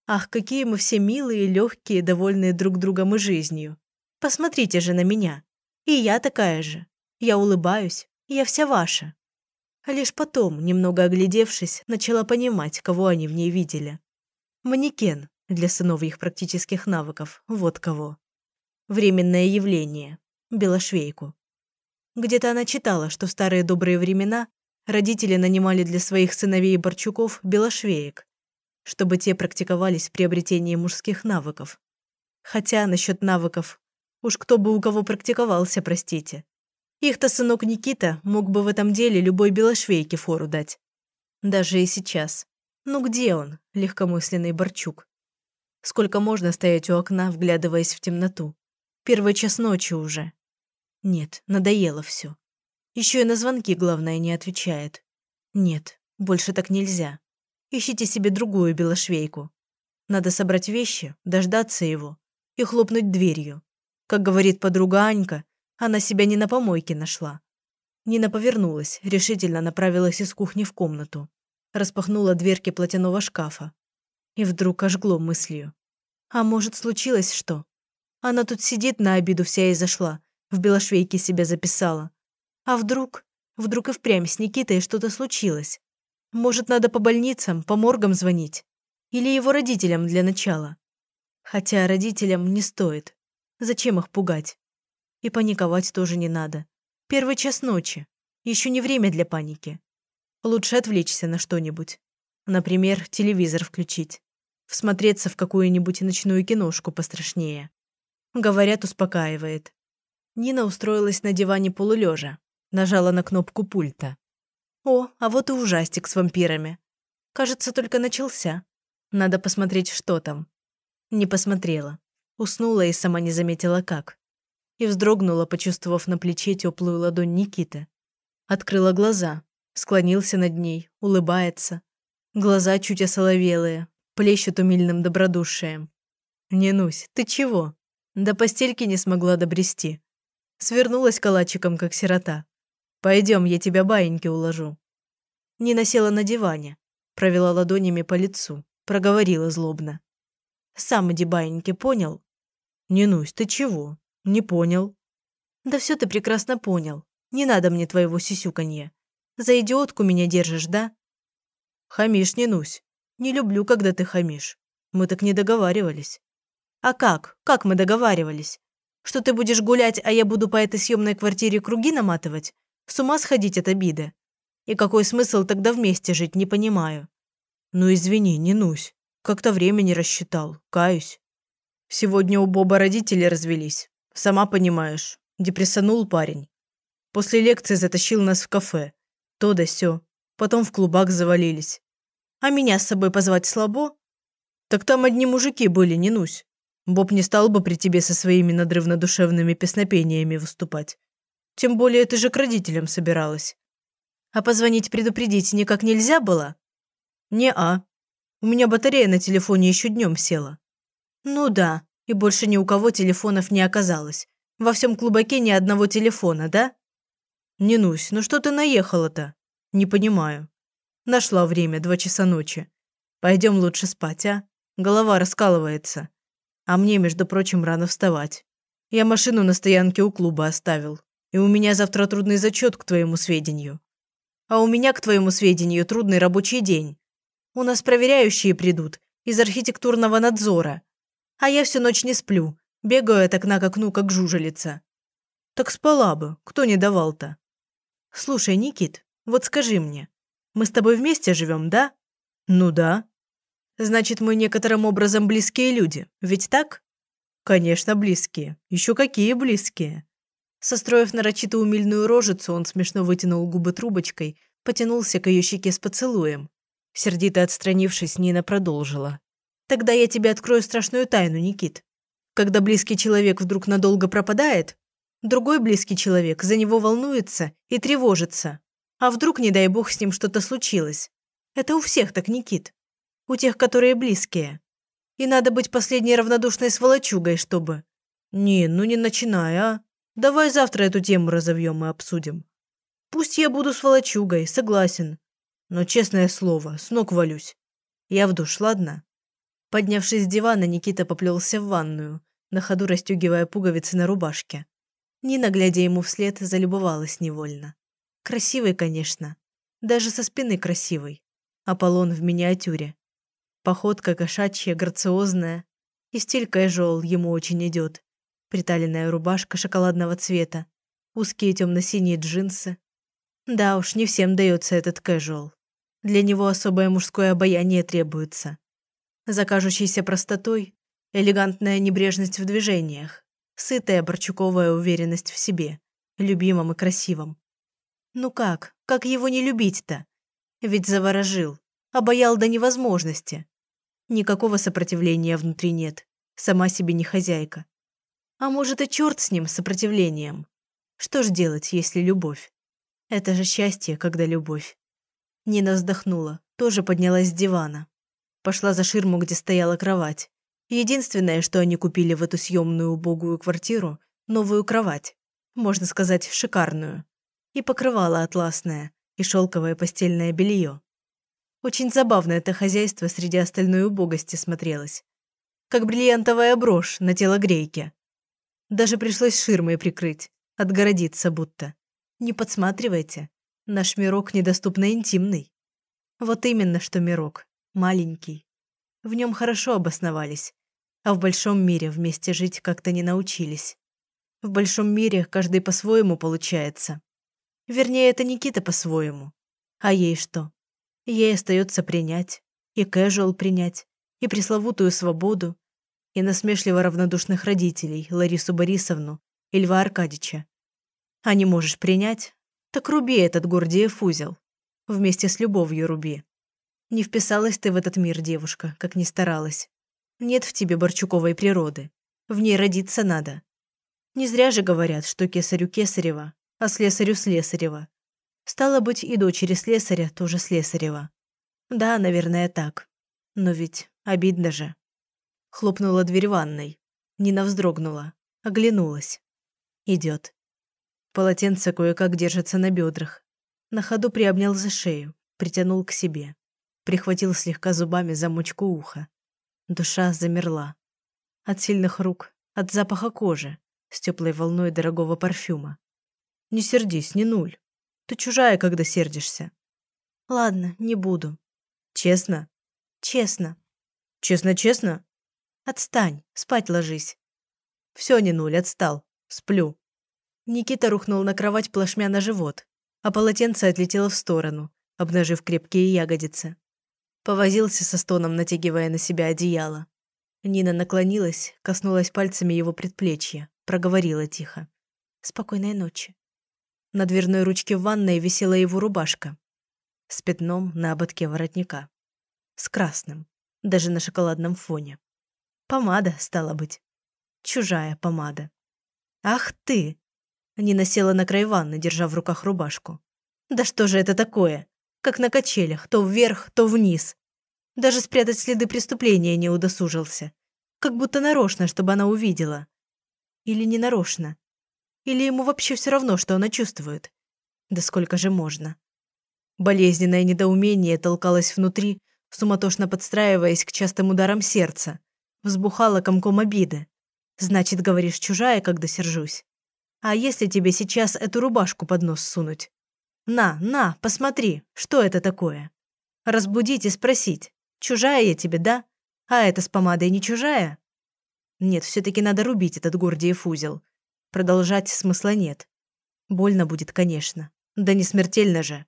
Ах, какие мы все милые, легкие, довольные друг другом и жизнью. Посмотрите же на меня. И я такая же. Я улыбаюсь, я вся ваша. А лишь потом, немного оглядевшись, начала понимать, кого они в ней видели. Манекен для сыновьих практических навыков, вот кого. Временное явление. Белошвейку. Где-то она читала, что в старые добрые времена родители нанимали для своих сыновей и Борчуков белошвеек, чтобы те практиковались в приобретении мужских навыков. Хотя насчет навыков, уж кто бы у кого практиковался, простите. Их-то сынок Никита мог бы в этом деле любой белошвейке фору дать. Даже и сейчас. Ну где он, легкомысленный Борчук? Сколько можно стоять у окна, вглядываясь в темноту? Первый час ночи уже. Нет, надоело все. Еще и на звонки, главное, не отвечает. Нет, больше так нельзя. Ищите себе другую белошвейку. Надо собрать вещи, дождаться его и хлопнуть дверью. Как говорит подруга Анька, она себя не на помойке нашла. Нина повернулась, решительно направилась из кухни в комнату. Распахнула дверки платяного шкафа. И вдруг ожгло мыслью. А может, случилось что? Она тут сидит, на обиду вся и зашла, в белошвейке себя записала. А вдруг, вдруг и впрямь с Никитой что-то случилось? Может, надо по больницам, по моргам звонить? Или его родителям для начала? Хотя родителям не стоит. Зачем их пугать? И паниковать тоже не надо. Первый час ночи. Еще не время для паники. Лучше отвлечься на что-нибудь. Например, телевизор включить. Всмотреться в какую-нибудь ночную киношку пострашнее. Говорят, успокаивает. Нина устроилась на диване полулежа, нажала на кнопку пульта. О, а вот и ужастик с вампирами. Кажется, только начался. Надо посмотреть, что там. Не посмотрела. Уснула и сама не заметила, как. И вздрогнула, почувствовав на плече теплую ладонь Никиты. Открыла глаза. Склонился над ней, улыбается. Глаза чуть осоловелые, плещут умильным добродушием. «Не нусь, ты чего?» До постельки не смогла добрести. Свернулась калачиком, как сирота. Пойдем, я тебя баиньки уложу. Нина села на диване, провела ладонями по лицу, проговорила злобно. Сам иди баиньки, понял? Не нусь, ты чего? Не понял. Да все ты прекрасно понял. Не надо мне твоего сисюканья. За идиотку меня держишь, да? Хамишь, не нусь. Не люблю, когда ты хамишь. Мы так не договаривались. А как? Как мы договаривались? Что ты будешь гулять, а я буду по этой съемной квартире круги наматывать? С ума сходить от обиды. И какой смысл тогда вместе жить, не понимаю. Ну извини, не нусь. Как-то время не рассчитал. Каюсь. Сегодня у Боба родители развелись. Сама понимаешь. Депрессанул парень. После лекции затащил нас в кафе. То да сё. Потом в клубах завалились. А меня с собой позвать слабо? Так там одни мужики были, не нусь. Боб не стал бы при тебе со своими надрывно-душевными песнопениями выступать. Тем более ты же к родителям собиралась. А позвонить предупредить никак нельзя было? Не-а. У меня батарея на телефоне еще днем села. Ну да, и больше ни у кого телефонов не оказалось. Во всем клубаке ни одного телефона, да? Не нусь, ну что ты наехала-то? Не понимаю. Нашла время, два часа ночи. Пойдем лучше спать, а? Голова раскалывается. А мне, между прочим, рано вставать. Я машину на стоянке у клуба оставил. И у меня завтра трудный зачет, к твоему сведению. А у меня, к твоему сведению, трудный рабочий день. У нас проверяющие придут из архитектурного надзора. А я всю ночь не сплю, бегаю от окна к окну, как жужелица. Так спала бы, кто не давал-то. Слушай, Никит, вот скажи мне, мы с тобой вместе живем, да? Ну да. Значит, мы некоторым образом близкие люди, ведь так? Конечно, близкие. Еще какие близкие. Состроив нарочито умильную рожицу, он смешно вытянул губы трубочкой, потянулся к ее щеке с поцелуем. Сердито отстранившись, Нина продолжила. «Тогда я тебе открою страшную тайну, Никит. Когда близкий человек вдруг надолго пропадает, другой близкий человек за него волнуется и тревожится. А вдруг, не дай бог, с ним что-то случилось? Это у всех так, Никит. У тех, которые близкие. И надо быть последней равнодушной сволочугой, чтобы... Не, ну не начинай, а. Давай завтра эту тему разовьем и обсудим. Пусть я буду сволочугой, согласен. Но, честное слово, с ног валюсь. Я в душ, ладно? Поднявшись с дивана, Никита поплелся в ванную, на ходу расстегивая пуговицы на рубашке. Нина, глядя ему вслед, залюбовалась невольно. Красивый, конечно. Даже со спины красивый. Аполлон в миниатюре. Походка кошачья, грациозная. И стиль кэжуал ему очень идет. Приталенная рубашка шоколадного цвета, узкие темно-синие джинсы. Да уж, не всем дается этот кэжуал. Для него особое мужское обаяние требуется. За кажущейся простотой – элегантная небрежность в движениях, сытая борчуковая уверенность в себе, любимом и красивом. Ну как, как его не любить-то? Ведь заворожил, обаял до невозможности. Никакого сопротивления внутри нет, сама себе не хозяйка. А может и черт с ним, сопротивлением. Что ж делать, если любовь? Это же счастье, когда любовь. Нина вздохнула, тоже поднялась с дивана. Пошла за ширму, где стояла кровать. Единственное, что они купили в эту съемную убогую квартиру – новую кровать. Можно сказать, шикарную. И покрывало атласное, и шелковое постельное белье. Очень забавно это хозяйство среди остальной убогости смотрелось. Как бриллиантовая брошь на телогрейке. Даже пришлось ширмой прикрыть, отгородиться будто. Не подсматривайте, наш мирок недоступно интимный. Вот именно, что мирок, маленький. В нем хорошо обосновались, а в большом мире вместе жить как-то не научились. В большом мире каждый по-своему получается. Вернее, это Никита по-своему. А ей что? Ей остается принять, и кэжуал принять, и пресловутую свободу, и насмешливо равнодушных родителей Ларису Борисовну и Льва Аркадьевича. А не можешь принять? Так руби этот Гордиев узел. Вместе с любовью руби. Не вписалась ты в этот мир, девушка, как ни старалась. Нет в тебе Борчуковой природы. В ней родиться надо. Не зря же говорят, что кесарю кесарева, а слесарю слесарева. Стало быть, и дочери слесаря тоже слесарева. Да, наверное, так. Но ведь обидно же. Хлопнула дверь ванной. Нина вздрогнула. Оглянулась. Идет. Полотенце кое-как держится на бедрах. На ходу приобнял за шею, притянул к себе. Прихватил слегка зубами замочку уха. Душа замерла. От сильных рук, от запаха кожи, с теплой волной дорогого парфюма. Не сердись, не нуль. Ты чужая, когда сердишься. Ладно, не буду. Честно? Честно. Честно-честно? Отстань, спать ложись. Все, не нуль, отстал. Сплю. Никита рухнул на кровать плашмя на живот, а полотенце отлетело в сторону, обнажив крепкие ягодицы. Повозился со стоном, натягивая на себя одеяло. Нина наклонилась, коснулась пальцами его предплечья, проговорила тихо. «Спокойной ночи». На дверной ручке в ванной висела его рубашка с пятном на ободке воротника. С красным, даже на шоколадном фоне. Помада, стала быть. Чужая помада. «Ах ты!» Нина села на край ванны, держа в руках рубашку. «Да что же это такое? Как на качелях, то вверх, то вниз. Даже спрятать следы преступления не удосужился. Как будто нарочно, чтобы она увидела. Или не нарочно. Или ему вообще все равно, что она чувствует. Да сколько же можно?» Болезненное недоумение толкалось внутри, суматошно подстраиваясь к частым ударам сердца. Взбухала комком обиды. Значит, говоришь, чужая, когда сержусь. А если тебе сейчас эту рубашку под нос сунуть? На, на, посмотри, что это такое? Разбудить и спросить, чужая я тебе, да? А эта с помадой не чужая? Нет, все-таки надо рубить этот Гордиев узел. Продолжать смысла нет. Больно будет, конечно. Да не смертельно же.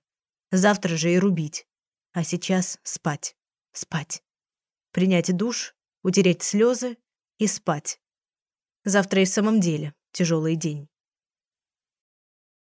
Завтра же и рубить. А сейчас спать. Спать. Принять душ, утереть слезы и спать. Завтра и в самом деле тяжелый день.